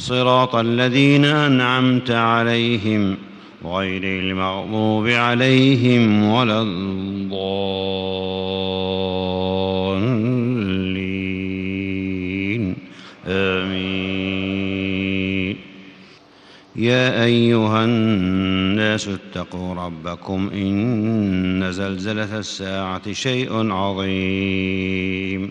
صراط الذين أنعمت عليهم غير المغضوب عليهم ولا الضالين. آمين. يا أيها الناس اتقوا ربكم إن زلزلة الساعة شيء عظيم.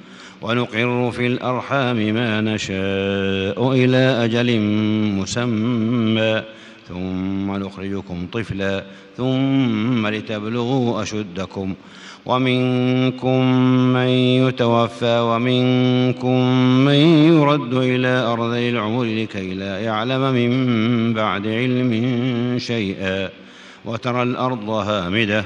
ونقر في الأرحام ما نشاء إلى أجل مسمى. ثم نخرجكم طفلا ثم لتبلغوا أشدكم. ومنكم من يتوفى ومنكم من يرد إلى أرض العمر لكي لا يعلم من بعد علم شيئا. وترى الأرض هامدة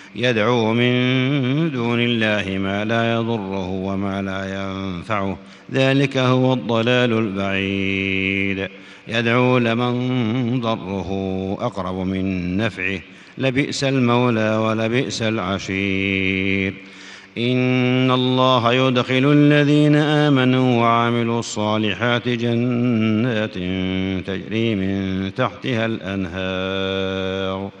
يدعو من دون الله ما لا يضره وما لا ينفعه. ذلك هو الضلال البعيد. يدعو لمن ضره أقرب من نفعه. لبئس المولى ولبئس العشير. إن الله يدخل الذين آمنوا وعملوا الصالحات جنات تجري من تحتها الأنهار.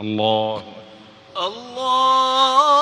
الله الله